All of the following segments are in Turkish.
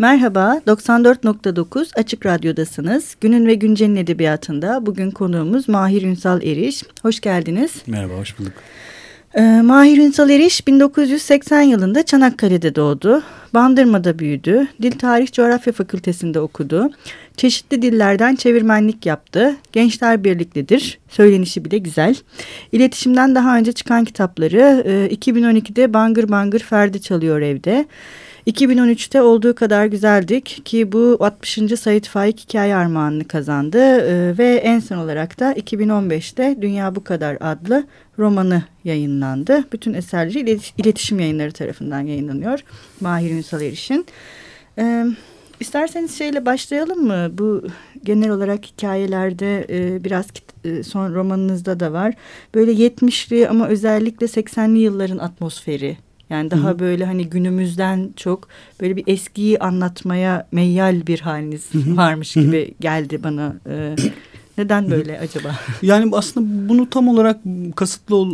Merhaba, 94.9 Açık Radyo'dasınız. Günün ve Güncel'in edebiyatında bugün konuğumuz Mahir Ünsal Eriş. Hoş geldiniz. Merhaba, hoş bulduk. Ee, Mahir Ünsal Eriş 1980 yılında Çanakkale'de doğdu. Bandırma'da büyüdü. Dil Tarih Coğrafya Fakültesinde okudu. Çeşitli dillerden çevirmenlik yaptı. Gençler Birliklidir. Söylenişi bile güzel. İletişimden daha önce çıkan kitapları e, 2012'de Bangır Bangır Ferdi Çalıyor Evde. 2013'te olduğu kadar güzeldik ki bu 60. Sait Faik Hikaye Armağanını kazandı ee, ve en son olarak da 2015'te Dünya Bu Kadar adlı romanı yayınlandı. Bütün eserleri iletişim yayınları tarafından yayınlanıyor Mahir Ünsal Eriş'in. Ee, isterseniz şeyle başlayalım mı? Bu genel olarak hikayelerde e, biraz e, son romanınızda da var. Böyle 70'li ama özellikle 80'li yılların atmosferi yani daha Hı -hı. böyle hani günümüzden çok böyle bir eskiyi anlatmaya meyyal bir haliniz Hı -hı. varmış Hı -hı. gibi geldi bana. Ee, neden böyle acaba? Yani aslında bunu tam olarak kasıtlı ol,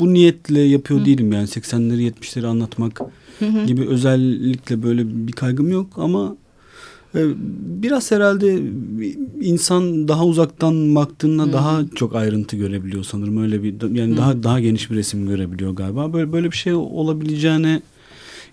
bu niyetle yapıyor Hı. değilim yani 80'leri 70'leri anlatmak Hı -hı. gibi özellikle böyle bir kaygım yok ama Biraz herhalde insan daha uzaktan baktığında hmm. daha çok ayrıntı görebiliyor sanırım öyle bir yani hmm. daha daha geniş bir resim görebiliyor galiba böyle böyle bir şey olabileceğine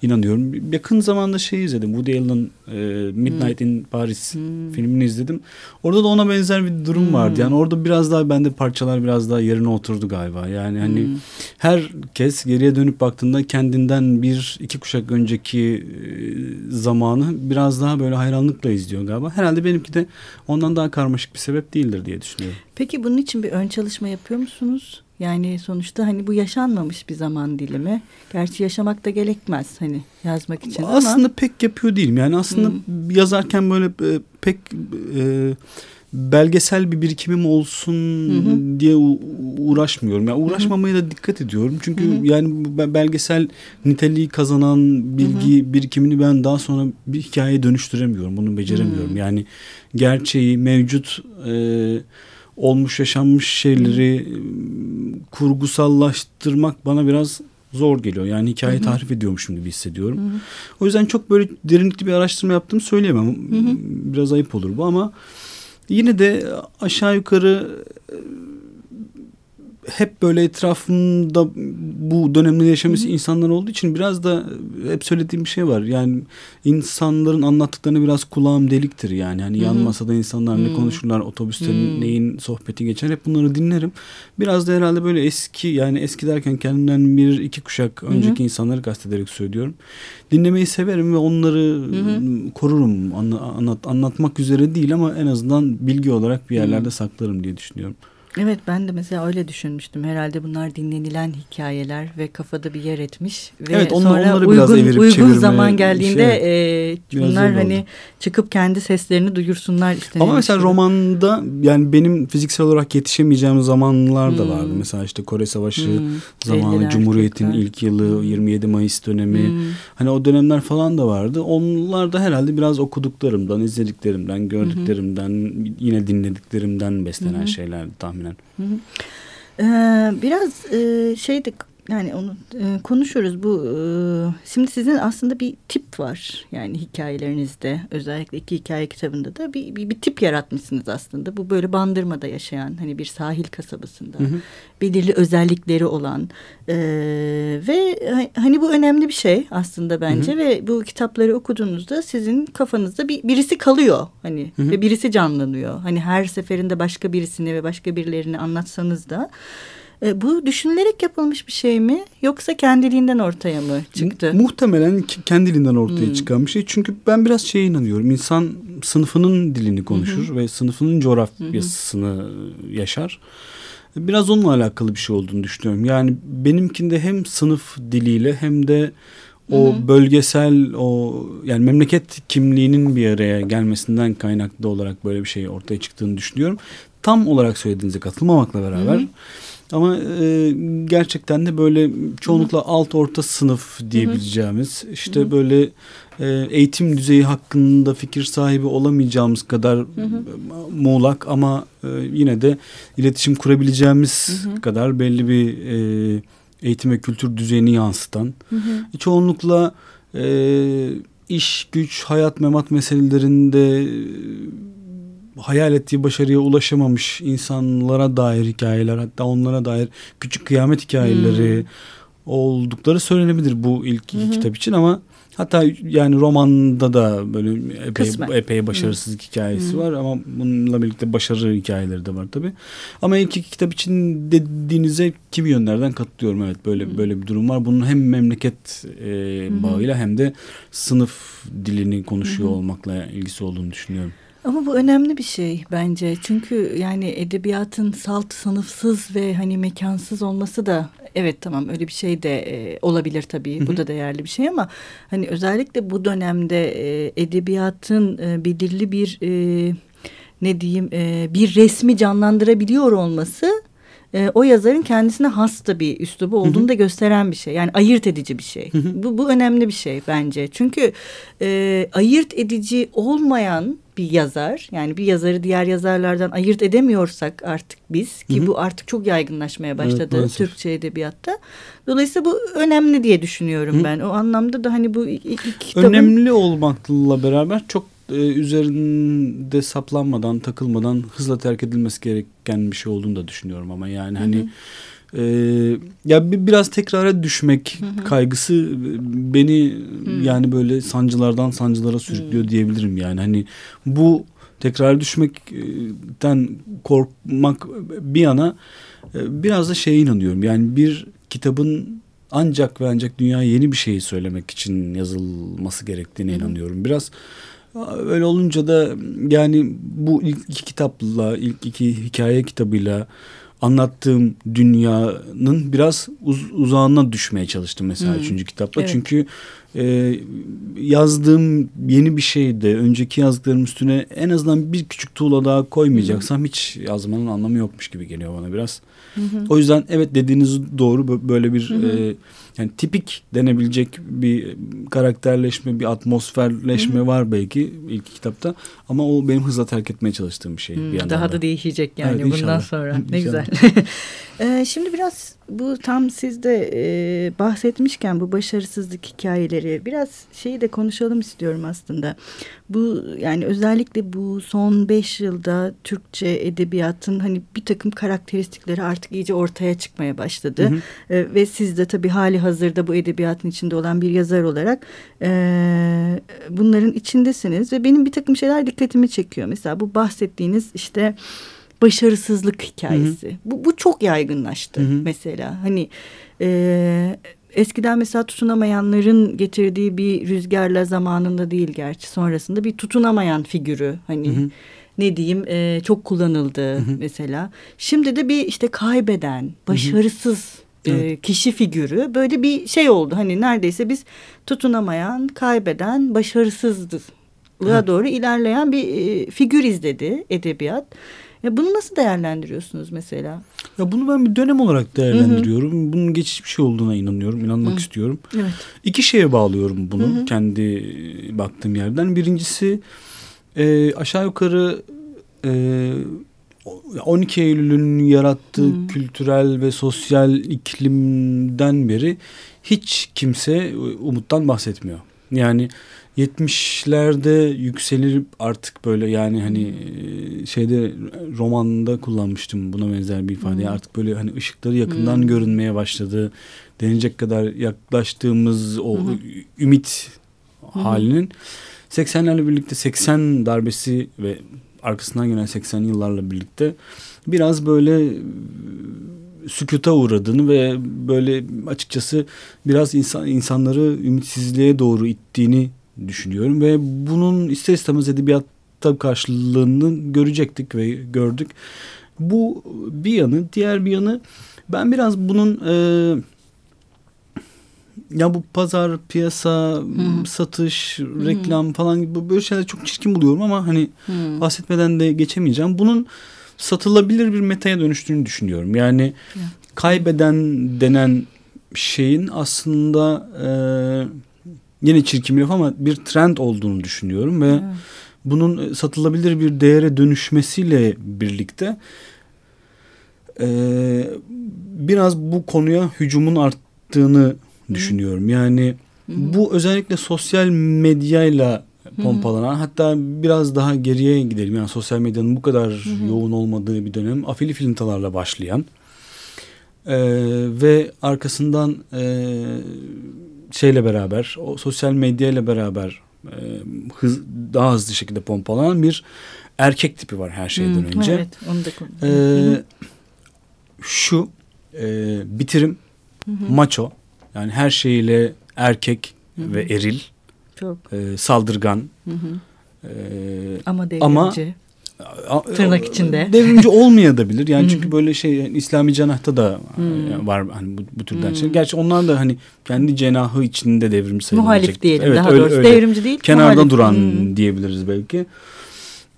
inanıyorum. Yakın zamanda şey izledim. Woody Allen'ın e, Midnight hmm. in Paris hmm. filmini izledim. Orada da ona benzer bir durum hmm. vardı. Yani orada biraz daha bende parçalar biraz daha yerine oturdu galiba. Yani hani hmm. herkes geriye dönüp baktığında kendinden bir iki kuşak önceki e, zamanı biraz daha böyle hayranlıkla izliyor galiba. Herhalde benimki de ondan daha karmaşık bir sebep değildir diye düşünüyorum. Peki bunun için bir ön çalışma yapıyor musunuz? Yani sonuçta hani bu yaşanmamış bir zaman dilimi. Gerçi yaşamak da gerekmez hani yazmak için aslında ama. Aslında pek yapıyor değilim. Yani aslında hmm. yazarken böyle e, pek e, belgesel bir birikimim olsun hı diye uğraşmıyorum. Yani uğraşmamaya da dikkat ediyorum. Çünkü hı yani belgesel niteliği kazanan bilgi hı birikimini ben daha sonra bir hikayeye dönüştüremiyorum. Bunu beceremiyorum. hı Yani gerçeği mevcut e, olmuş yaşanmış şeyleri Hı. Kurgusallaştırmak bana biraz zor geliyor. Yani hikaye Hı-hı. tarif ediyormuşum gibi hissediyorum. Hı-hı. O yüzden çok böyle derinlikli bir araştırma yaptığımı söyleyemem. Hı-hı. Biraz ayıp olur bu ama yine de aşağı yukarı hep böyle etrafımda bu dönemde yaşamış insanlar olduğu için biraz da hep söylediğim bir şey var. Yani insanların anlattıklarını biraz kulağım deliktir yani. Hani yan masada insanlar Hı-hı. ne konuşurlar, otobüste neyin sohbeti geçer hep bunları dinlerim. Biraz da herhalde böyle eski yani eski derken kendimden bir iki kuşak önceki Hı-hı. insanları kastederek söylüyorum. Dinlemeyi severim ve onları Hı-hı. korurum. Anlat, anlatmak üzere değil ama en azından bilgi olarak bir yerlerde Hı-hı. saklarım diye düşünüyorum. Evet ben de mesela öyle düşünmüştüm. Herhalde bunlar dinlenilen hikayeler ve kafada bir yer etmiş. Ve evet onları, sonra onları uygun, biraz uygun zaman geldiğinde şey, e, bunlar hani oldu. çıkıp kendi seslerini duyursunlar. Ama mesela romanda yani benim fiziksel olarak yetişemeyeceğim zamanlar da hmm. vardı. Mesela işte Kore Savaşı hmm. zamanı, Cumhuriyet'in ilk yılı, 27 Mayıs dönemi. Hmm. Hani o dönemler falan da vardı. Onlar da herhalde biraz okuduklarımdan, izlediklerimden, gördüklerimden, hmm. yine dinlediklerimden beslenen hmm. şeyler tahmin tahminen. Hı hı. Ee, biraz e, şeydik yani onu e, konuşuruz bu e, şimdi sizin aslında bir tip var yani hikayelerinizde özellikle iki hikaye kitabında da bir, bir, bir tip yaratmışsınız aslında bu böyle bandırmada yaşayan hani bir sahil kasabasında hı hı. belirli özellikleri olan e, ve hani bu önemli bir şey aslında bence hı hı. ve bu kitapları okuduğunuzda sizin kafanızda bir birisi kalıyor hani hı hı. ve birisi canlanıyor hani her seferinde başka birisini ve başka birilerini anlatsanız da e, bu düşünülerek yapılmış bir şey mi yoksa kendiliğinden ortaya mı çıktı? Muhtemelen kendiliğinden ortaya hmm. çıkan bir şey. Çünkü ben biraz şeye inanıyorum. İnsan sınıfının dilini konuşur hı ve sınıfının coğrafyasını hı yaşar. Biraz onunla alakalı bir şey olduğunu düşünüyorum. Yani benimkinde hem sınıf diliyle hem de o Hı-hı. bölgesel o yani memleket kimliğinin bir araya gelmesinden kaynaklı olarak böyle bir şey ortaya çıktığını düşünüyorum. Tam olarak söylediğinize katılmamakla beraber Hı-hı. Ama e, gerçekten de böyle çoğunlukla Hı-hı. alt orta sınıf diyebileceğimiz Hı-hı. işte Hı-hı. böyle e, eğitim düzeyi hakkında fikir sahibi olamayacağımız kadar Hı-hı. muğlak ama e, yine de iletişim kurabileceğimiz Hı-hı. kadar belli bir e, eğitim ve kültür düzeyini yansıtan Hı-hı. çoğunlukla e, iş, güç, hayat, memat meselelerinde hayal ettiği başarıya ulaşamamış insanlara dair hikayeler hatta onlara dair küçük kıyamet hikayeleri hmm. oldukları söylenebilir bu ilk hmm. kitap için ama hatta yani romanda da böyle epey, epey başarısızlık hmm. hikayesi hmm. var ama bununla birlikte başarı hikayeleri de var tabi. Ama ilk iki kitap için dediğinize kimi yönlerden katılıyorum evet böyle hmm. böyle bir durum var. Bunun hem memleket e, bağıyla hem de sınıf dilini konuşuyor hmm. olmakla ilgisi olduğunu düşünüyorum. Ama bu önemli bir şey bence. Çünkü yani edebiyatın salt sınıfsız ve hani mekansız olması da evet tamam öyle bir şey de e, olabilir tabii. Hı hı. Bu da değerli bir şey ama hani özellikle bu dönemde e, edebiyatın e, belirli bir e, ne diyeyim e, bir resmi canlandırabiliyor olması e, o yazarın kendisine has da bir üslubu olduğunu da gösteren bir şey. Yani ayırt edici bir şey. Bu, bu önemli bir şey bence. Çünkü e, ayırt edici olmayan bir yazar yani bir yazarı diğer yazarlardan ayırt edemiyorsak artık biz ki Hı -hı. bu artık çok yaygınlaşmaya başladı evet, Türkçe edebiyatta. Dolayısıyla bu önemli diye düşünüyorum Hı -hı. ben. O anlamda da hani bu iki kitabın... Önemli olmakla beraber çok e, üzerinde saplanmadan, takılmadan hızla terk edilmesi gereken bir şey olduğunu da düşünüyorum ama yani hani hı hı. E, ya bir, biraz tekrara düşmek hı hı. kaygısı beni hı. yani böyle sancılardan sancılara sürüklüyor hı. diyebilirim yani hani bu tekrar düşmekten korkmak bir yana e, biraz da şeye inanıyorum yani bir kitabın ancak ve ancak dünyaya yeni bir şeyi söylemek için yazılması gerektiğine hı hı. inanıyorum. Biraz Öyle olunca da yani bu ilk iki kitapla, ilk iki hikaye kitabıyla anlattığım dünyanın biraz uz uzağına düşmeye çalıştım mesela hmm. üçüncü kitapla. Evet. Çünkü e, yazdığım yeni bir şeyde önceki yazdıklarım üstüne en azından bir küçük tuğla daha koymayacaksam hmm. hiç yazmanın anlamı yokmuş gibi geliyor bana biraz. Hmm. O yüzden evet dediğiniz doğru böyle bir hmm. e, yani tipik denebilecek bir karakterleşme, bir atmosferleşme Hı-hı. var belki ilk kitapta ama o benim hızla terk etmeye çalıştığım bir şey. Hmm, bir daha da değişecek yani evet, bundan sonra. Ne güzel. ee, şimdi biraz bu tam siz de e, bahsetmişken bu başarısızlık hikayeleri biraz şeyi de konuşalım istiyorum aslında. Bu yani özellikle bu son beş yılda Türkçe edebiyatın hani bir takım karakteristikleri artık iyice ortaya çıkmaya başladı. Hı hı. E, ve siz de tabii hali hazırda bu edebiyatın içinde olan bir yazar olarak e, bunların içindesiniz. Ve benim bir takım şeyler dikkatimi çekiyor. Mesela bu bahsettiğiniz işte başarısızlık hikayesi. Hı hı. Bu, bu çok yaygınlaştı hı hı. mesela. Hani e, eskiden mesela tutunamayanların getirdiği bir rüzgarla zamanında değil gerçi sonrasında bir tutunamayan figürü hani hı hı. ne diyeyim e, çok kullanıldı hı hı. mesela. Şimdi de bir işte kaybeden, başarısız hı hı. E, kişi figürü böyle bir şey oldu. Hani neredeyse biz tutunamayan, kaybeden, başarısızlığa evet. doğru ilerleyen bir figür izledi edebiyat. Ya bunu nasıl değerlendiriyorsunuz mesela? Ya bunu ben bir dönem olarak değerlendiriyorum. Hı hı. Bunun geçici bir şey olduğuna inanıyorum, inanmak hı. istiyorum. Evet. İki şeye bağlıyorum bunu hı hı. kendi baktığım yerden. Birincisi e, aşağı yukarı e, 12 Eylül'ün yarattığı hı. kültürel ve sosyal iklimden beri hiç kimse umuttan bahsetmiyor. Yani 70'lerde yükselir artık böyle yani hani e, şeyde romanda kullanmıştım buna benzer bir ifade. Hmm. Artık böyle hani ışıkları yakından hmm. görünmeye başladı. Denecek kadar yaklaştığımız o hmm. ümit hmm. halinin 80'lerle birlikte 80 darbesi ve arkasından gelen 80 yıllarla birlikte biraz böyle e, sükuta uğradığını ve böyle açıkçası biraz insan insanları ümitsizliğe doğru ittiğini düşünüyorum ve bunun ister istemez edebiyatta karşılığını görecektik ve gördük. Bu bir yanı, diğer bir yanı ben biraz bunun e, ya bu pazar, piyasa, hmm. satış, reklam hmm. falan gibi böyle şeyler çok çirkin buluyorum ama hani hmm. bahsetmeden de geçemeyeceğim. Bunun satılabilir bir metaya dönüştüğünü düşünüyorum. Yani hmm. kaybeden denen şeyin aslında e, yine çirkin bir laf ama bir trend olduğunu düşünüyorum ve evet. bunun satılabilir bir değere dönüşmesiyle birlikte e, biraz bu konuya hücumun arttığını düşünüyorum. Yani Bu özellikle sosyal medyayla pompalanan hatta biraz daha geriye gidelim. Yani sosyal medyanın bu kadar Hı-hı. yoğun olmadığı bir dönem afili filintalarla başlayan e, ve arkasından e, şeyle beraber o sosyal medyayla beraber e, hız, daha hızlı şekilde pompalanan bir erkek tipi var her şeyden hmm, önce. Evet, onu da ee, Şu e, bitirim, hı hı. maço yani her şeyiyle erkek hı hı. ve eril, çok e, saldırgan. Hı hı. E, ama devrimci. Ama tırnak içinde. Devrimci olmayabilir. Yani çünkü böyle şey yani İslami cenahta da hmm. var hani bu, bu türden hmm. şey. Gerçi onlar da hani kendi cenahı içinde devrimci sayılabilecek. Muhalif diyelim evet, daha öyle, doğrusu. Öyle. Devrimci değil. Kenarda muhalif. duran hmm. diyebiliriz belki.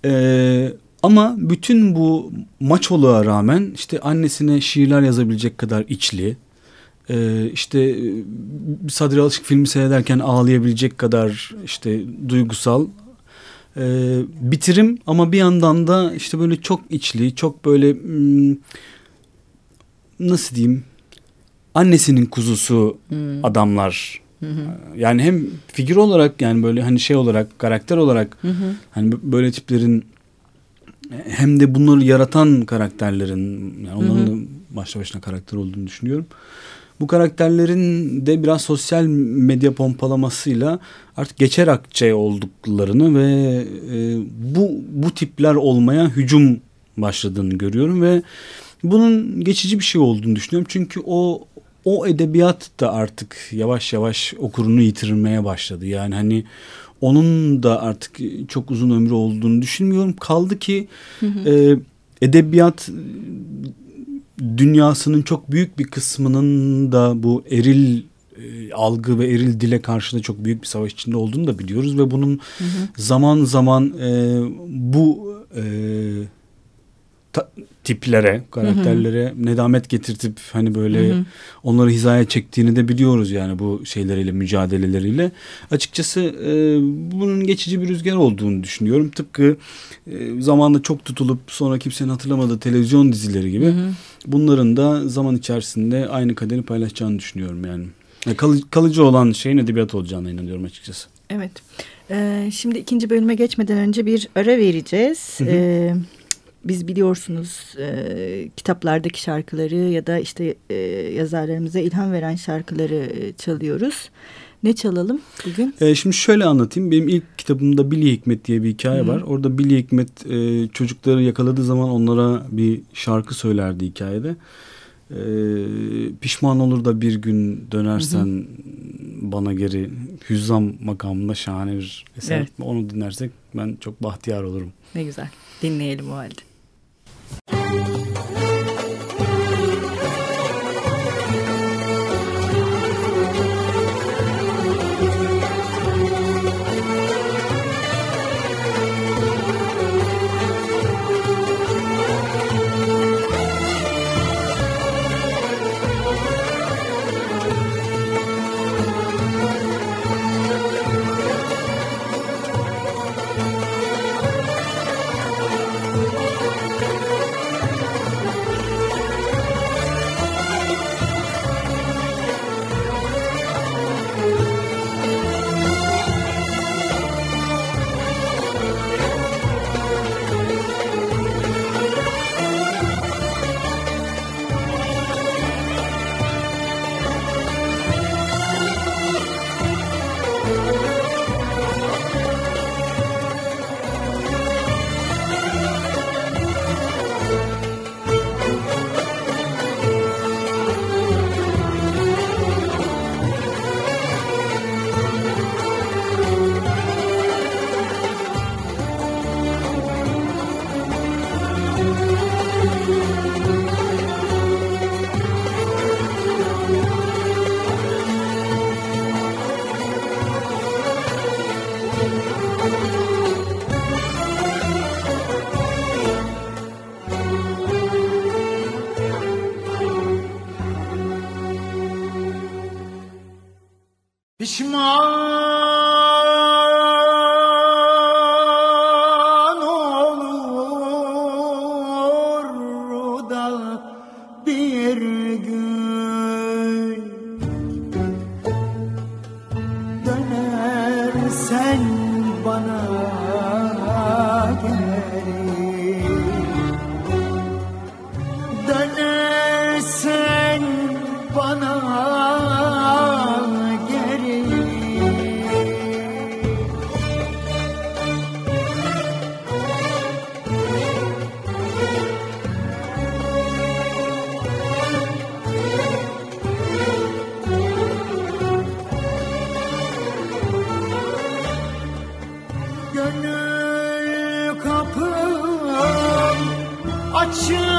Ee, ama bütün bu maçoluğa rağmen işte annesine şiirler yazabilecek kadar içli, e, işte Sadri Alışık filmi seyrederken ağlayabilecek kadar işte duygusal e, bitirim ama bir yandan da işte böyle çok içli, çok böyle hmm, nasıl diyeyim annesinin kuzusu hmm. adamlar. Hı hı. Yani hem figür olarak yani böyle hani şey olarak karakter olarak hı hı. hani böyle tiplerin hem de bunları yaratan karakterlerin yani onların hı hı. da başlı başına karakter olduğunu düşünüyorum. Bu karakterlerin de biraz sosyal medya pompalamasıyla artık geçer akçe olduklarını ve e, bu bu tipler olmaya hücum başladığını görüyorum ve bunun geçici bir şey olduğunu düşünüyorum. Çünkü o o edebiyat da artık yavaş yavaş okurunu yitirmeye başladı. Yani hani onun da artık çok uzun ömrü olduğunu düşünmüyorum. Kaldı ki hı hı. E, edebiyat dünyasının çok büyük bir kısmının da bu eril e, algı ve eril dile karşı da çok büyük bir savaş içinde olduğunu da biliyoruz ve bunun hı hı. zaman zaman e, bu e, ta, tiplere, karakterlere hı hı. nedamet getirtip hani böyle hı hı. onları hizaya çektiğini de biliyoruz yani bu şeyleriyle, mücadeleleriyle. Açıkçası e, bunun geçici bir rüzgar olduğunu düşünüyorum. Tıpkı e, zamanında çok tutulup sonra kimsenin hatırlamadığı televizyon dizileri gibi. Hı hı. Bunların da zaman içerisinde aynı kaderi paylaşacağını düşünüyorum yani. Kalıcı, kalıcı olan şeyin edebiyat olacağına inanıyorum açıkçası. Evet. Ee, şimdi ikinci bölüme geçmeden önce bir ara vereceğiz. Hı hı. Ee, biz biliyorsunuz e, kitaplardaki şarkıları ya da işte e, yazarlarımıza ilham veren şarkıları e, çalıyoruz. Ne çalalım bugün? E, şimdi şöyle anlatayım. Benim ilk kitabımda Billy Hikmet diye bir hikaye Hı -hı. var. Orada Billy Hikmet e, çocukları yakaladığı zaman onlara bir şarkı söylerdi hikayede. E, pişman olur da bir gün dönersen Hı -hı. bana geri hüzzam makamında şahane bir eser. Evet. Onu dinlersek ben çok bahtiyar olurum. Ne güzel. Dinleyelim o halde. watching.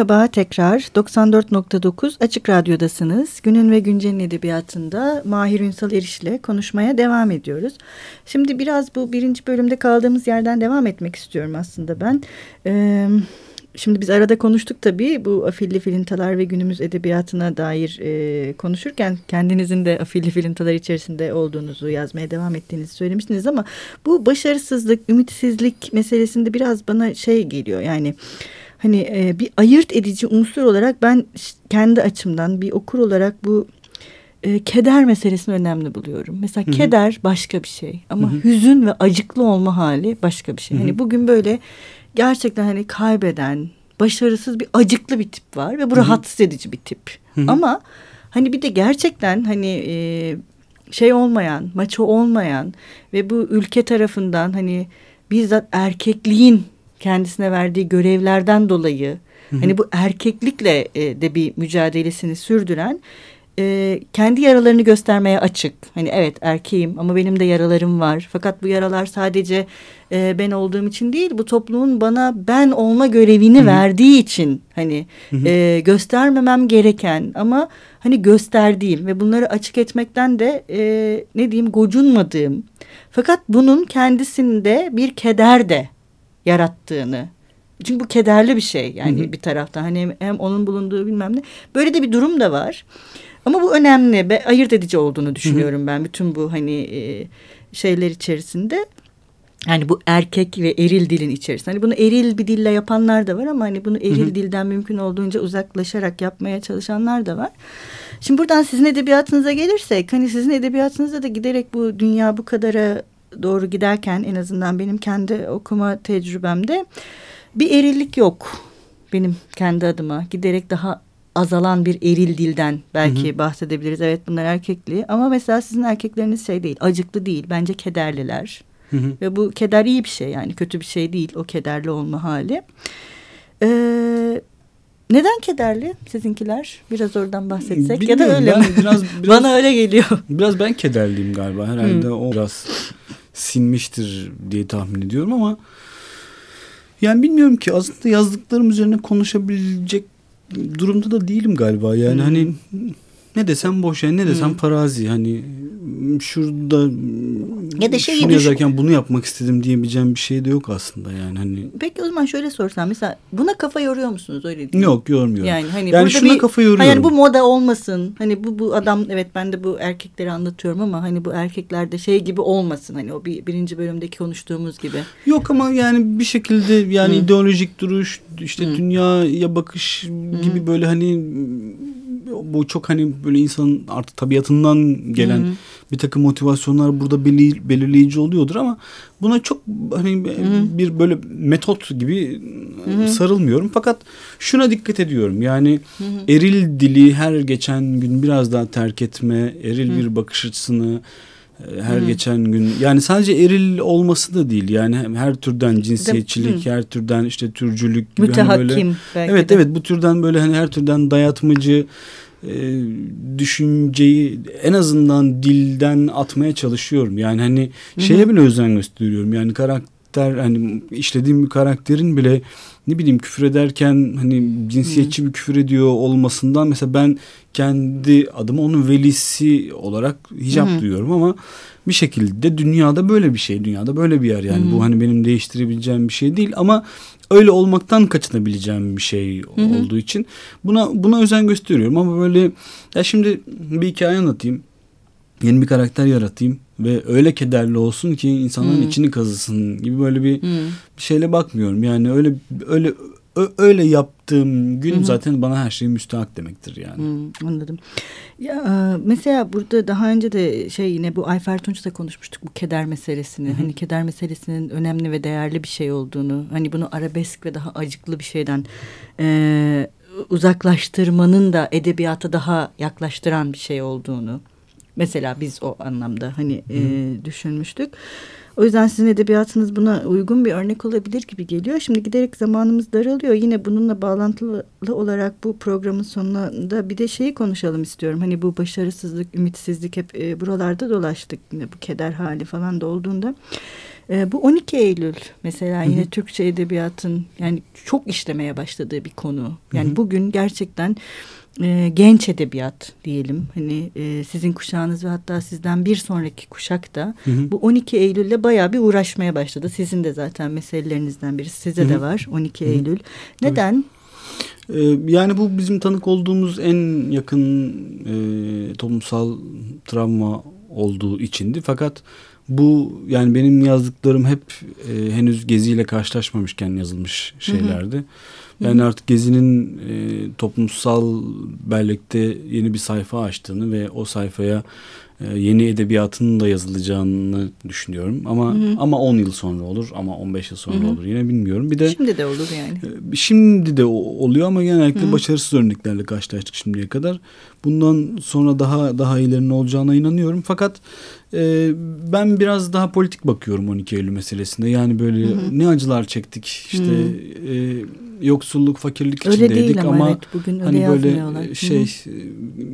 Merhaba tekrar 94.9 Açık Radyo'dasınız. Günün ve Güncel'in edebiyatında Mahir Ünsal Eriş ile konuşmaya devam ediyoruz. Şimdi biraz bu birinci bölümde kaldığımız yerden devam etmek istiyorum aslında ben. Ee, şimdi biz arada konuştuk tabii bu afilli filintalar ve günümüz edebiyatına dair e, konuşurken kendinizin de afilli filintalar içerisinde olduğunuzu yazmaya devam ettiğinizi söylemiştiniz ama bu başarısızlık, ümitsizlik meselesinde biraz bana şey geliyor yani hani e, bir ayırt edici unsur olarak ben kendi açımdan bir okur olarak bu e, keder meselesini önemli buluyorum. Mesela Hı-hı. keder başka bir şey ama Hı-hı. hüzün ve acıklı olma hali başka bir şey. Hı-hı. Hani bugün böyle gerçekten hani kaybeden, başarısız bir acıklı bir tip var ve bu Hı-hı. rahatsız edici bir tip. Hı-hı. Ama hani bir de gerçekten hani e, şey olmayan, maço olmayan ve bu ülke tarafından hani bizzat erkekliğin kendisine verdiği görevlerden dolayı hı hı. hani bu erkeklikle e, de bir mücadelesini sürdüren e, kendi yaralarını göstermeye açık. Hani evet erkeğim ama benim de yaralarım var. Fakat bu yaralar sadece e, ben olduğum için değil bu toplumun bana ben olma görevini Hı -hı. verdiği için hani Hı -hı. E, göstermemem gereken ama hani gösterdiğim ve bunları açık etmekten de e, ne diyeyim gocunmadığım. Fakat bunun kendisinde bir keder de yarattığını. Çünkü bu kederli bir şey yani hı hı. bir taraftan hani hem onun bulunduğu bilmem ne. Böyle de bir durum da var. Ama bu önemli ve ayırt edici olduğunu düşünüyorum hı hı. ben bütün bu hani e, şeyler içerisinde. Yani bu erkek ve eril dilin içerisinde. Hani bunu eril bir dille yapanlar da var ama hani bunu eril hı hı. dilden mümkün olduğunca uzaklaşarak yapmaya çalışanlar da var. Şimdi buradan sizin edebiyatınıza gelirsek hani sizin edebiyatınızda da giderek bu dünya bu kadara doğru giderken en azından benim kendi okuma tecrübemde bir erillik yok benim kendi adıma. Giderek daha azalan bir eril dilden belki hı hı. bahsedebiliriz. Evet bunlar erkekli ama mesela sizin erkekleriniz şey değil, acıklı değil. Bence kederliler. Hı hı. Ve bu keder iyi bir şey yani kötü bir şey değil o kederli olma hali. Ee, neden kederli sizinkiler? Biraz oradan bahsetsek Bilmiyorum, ya da öyle mi? Biraz, biraz, Bana öyle geliyor. Biraz ben kederliyim galiba. Herhalde hmm. o biraz sinmiştir diye tahmin ediyorum ama yani bilmiyorum ki aslında yazdıklarım üzerine konuşabilecek durumda da değilim galiba. Yani hmm. hani ne desem boş yani ne desem hmm. parazi hani şurada ya da şey şunu yazarken bunu yapmak istedim diyebileceğim bir şey de yok aslında yani hani. Peki o zaman şöyle sorsam mesela buna kafa yoruyor musunuz öyle değil mi? Yok yormuyorum. Yani hani yani şuna bir, kafa yoruyorum. Hani bu moda olmasın. Hani bu bu adam evet ben de bu erkekleri anlatıyorum ama hani bu erkeklerde şey gibi olmasın. Hani o bir, birinci bölümdeki konuştuğumuz gibi. Yok ama yani bir şekilde yani hmm. ideolojik duruş işte hmm. dünyaya bakış gibi hmm. böyle hani bu çok hani böyle insanın artık tabiatından gelen Hı -hı. bir takım motivasyonlar burada belir, belirleyici oluyordur ama buna çok hani Hı -hı. bir böyle metot gibi Hı -hı. sarılmıyorum. Fakat şuna dikkat ediyorum. Yani Hı -hı. eril dili her geçen gün biraz daha terk etme, eril Hı -hı. bir bakış açısını her Hı. geçen gün yani sadece eril olması da değil yani her türden cinsiyetçilik Hı. her türden işte türcülük gibi hani böyle evet de. evet bu türden böyle hani her türden dayatmacı e, düşünceyi en azından dilden atmaya çalışıyorum. Yani hani Hı-hı. şeye bile özen gösteriyorum. Yani karakter karakter hani işlediğim bir karakterin bile ne bileyim küfür ederken hani cinsiyetçi bir küfür ediyor olmasından mesela ben kendi adıma onun velisi olarak hicap Hı. duyuyorum ama bir şekilde dünyada böyle bir şey dünyada böyle bir yer yani Hı. bu hani benim değiştirebileceğim bir şey değil ama öyle olmaktan kaçınabileceğim bir şey hı. olduğu için buna buna özen gösteriyorum ama böyle ya şimdi bir hikaye anlatayım yeni bir karakter yaratayım ve öyle kederli olsun ki insanların Hı. içini kazısın gibi böyle bir, Hı. bir şeyle bakmıyorum. Yani öyle öyle öyle yaptığım gün Hı hı. zaten bana her şey müstahak demektir yani. Hmm, anladım. Ya e, mesela burada daha önce de şey yine bu Ayfer Tunç'la konuşmuştuk bu keder meselesini. Hı hı. Hani keder meselesinin önemli ve değerli bir şey olduğunu. Hani bunu arabesk ve daha acıklı bir şeyden e, uzaklaştırmanın da edebiyata daha yaklaştıran bir şey olduğunu. Mesela biz o anlamda hani e, düşünmüştük. O yüzden sizin edebiyatınız buna uygun bir örnek olabilir gibi geliyor. Şimdi giderek zamanımız daralıyor. Yine bununla bağlantılı olarak bu programın sonunda bir de şeyi konuşalım istiyorum. Hani bu başarısızlık, ümitsizlik hep e, buralarda dolaştık. Yine bu keder hali falan da olduğunda. E, bu 12 Eylül mesela yine Hı hı. Türkçe edebiyatın yani çok işlemeye başladığı bir konu. Yani Hı hı. bugün gerçekten e, genç edebiyat diyelim. Hani e, sizin kuşağınız ve hatta sizden bir sonraki kuşak da Hı hı. bu 12 Eylül'le bayağı bir uğraşmaya başladı. Sizin de zaten meselelerinizden birisi. Size Hı de hı. var 12 Hı hı. Eylül. Neden? Ee, yani bu bizim tanık olduğumuz en yakın e, toplumsal travma olduğu içindi. Fakat bu yani benim yazdıklarım hep e, henüz geziyle karşılaşmamışken yazılmış şeylerdi. Yani artık Gezi'nin e, toplumsal bellekte yeni bir sayfa açtığını ve o sayfaya yeni edebiyatının da yazılacağını düşünüyorum. Ama Hı hı. ama 10 yıl sonra olur ama 15 yıl sonra Hı hı. olur yine bilmiyorum. Bir de Şimdi de olur yani. ee, Şimdi de oluyor ama genellikle Hı. başarısız örneklerle karşılaştık şimdiye kadar. Bundan sonra daha daha ilerinin olacağına inanıyorum. Fakat e, ben biraz daha politik bakıyorum 12 Eylül meselesinde. Yani böyle Hı hı. ne acılar çektik. İşte e, yoksulluk, fakirlik Öyle içindeydik değil ama, ama evet bugün öyle hani böyle e, şey e,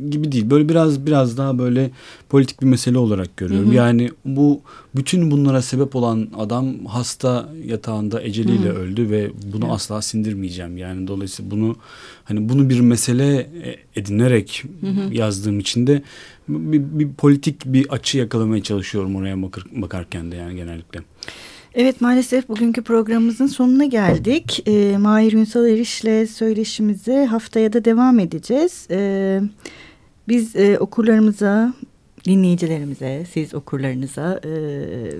gibi değil. Böyle biraz biraz daha böyle politik bir mesele olarak görüyorum. Hı hı. Yani bu bütün bunlara sebep olan adam hasta yatağında eceliyle Hı. öldü ve bunu Evet. asla sindirmeyeceğim. Yani dolayısıyla bunu hani bunu bir mesele e, edinerek Hı hı. yazdığım için de bir, bir politik bir açı yakalamaya çalışıyorum oraya bakır, bakarken de yani genellikle. Evet maalesef bugünkü programımızın sonuna geldik. Ee, Mahir Ünsal Eriş'le söyleşimize haftaya da devam edeceğiz. Ee, biz e, okurlarımıza, dinleyicilerimize, siz okurlarınıza e,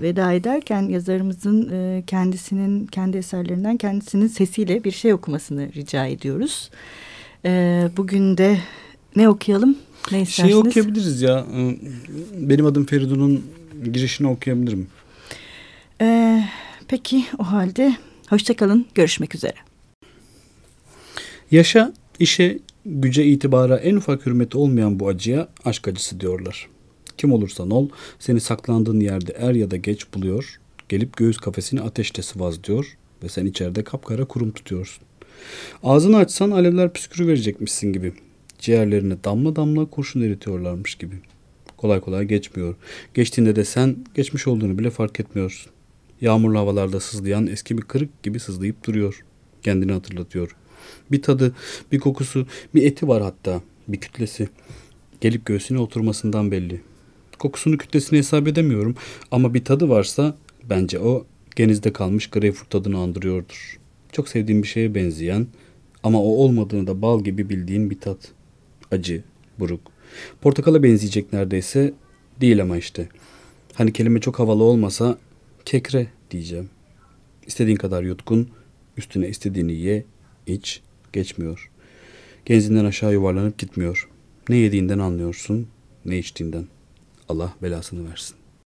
veda ederken yazarımızın e, kendisinin, kendi eserlerinden kendisinin sesiyle bir şey okumasını rica ediyoruz. E, bugün de ne okuyalım? Ne istersiniz? Şeyi okuyabiliriz ya. e, Benim adım Feridun'un girişini okuyabilirim. Ee, peki o halde hoşçakalın. Görüşmek üzere. Yaşa, işe, güce, itibara en ufak hürmeti olmayan bu acıya aşk acısı diyorlar. Kim olursan ol, seni saklandığın yerde er ya da geç buluyor, gelip göğüs kafesini ateşte sıvazlıyor ve sen içeride kapkara kurum tutuyorsun. Ağzını açsan alevler püskürü verecekmişsin gibi. Ciğerlerine damla damla kurşun eritiyorlarmış gibi. Kolay kolay geçmiyor. Geçtiğinde de sen geçmiş olduğunu bile fark etmiyorsun. Yağmurlu havalarda sızlayan eski bir kırık gibi sızlayıp duruyor. Kendini hatırlatıyor. Bir tadı, bir kokusu, bir eti var hatta. Bir kütlesi. Gelip göğsüne oturmasından belli. Kokusunu kütlesini hesap edemiyorum ama bir tadı varsa bence o genizde kalmış greyfurt tadını andırıyordur. Çok sevdiğim bir şeye benzeyen ama o olmadığını da bal gibi bildiğin bir tat. Acı, buruk. Portakala benzeyecek neredeyse değil ama işte. Hani kelime çok havalı olmasa kekre diyeceğim. İstediğin kadar yutkun, üstüne istediğini ye, iç, geçmiyor. Genzinden aşağı yuvarlanıp gitmiyor. Ne yediğinden anlıyorsun, ne içtiğinden. Allah belasını versin.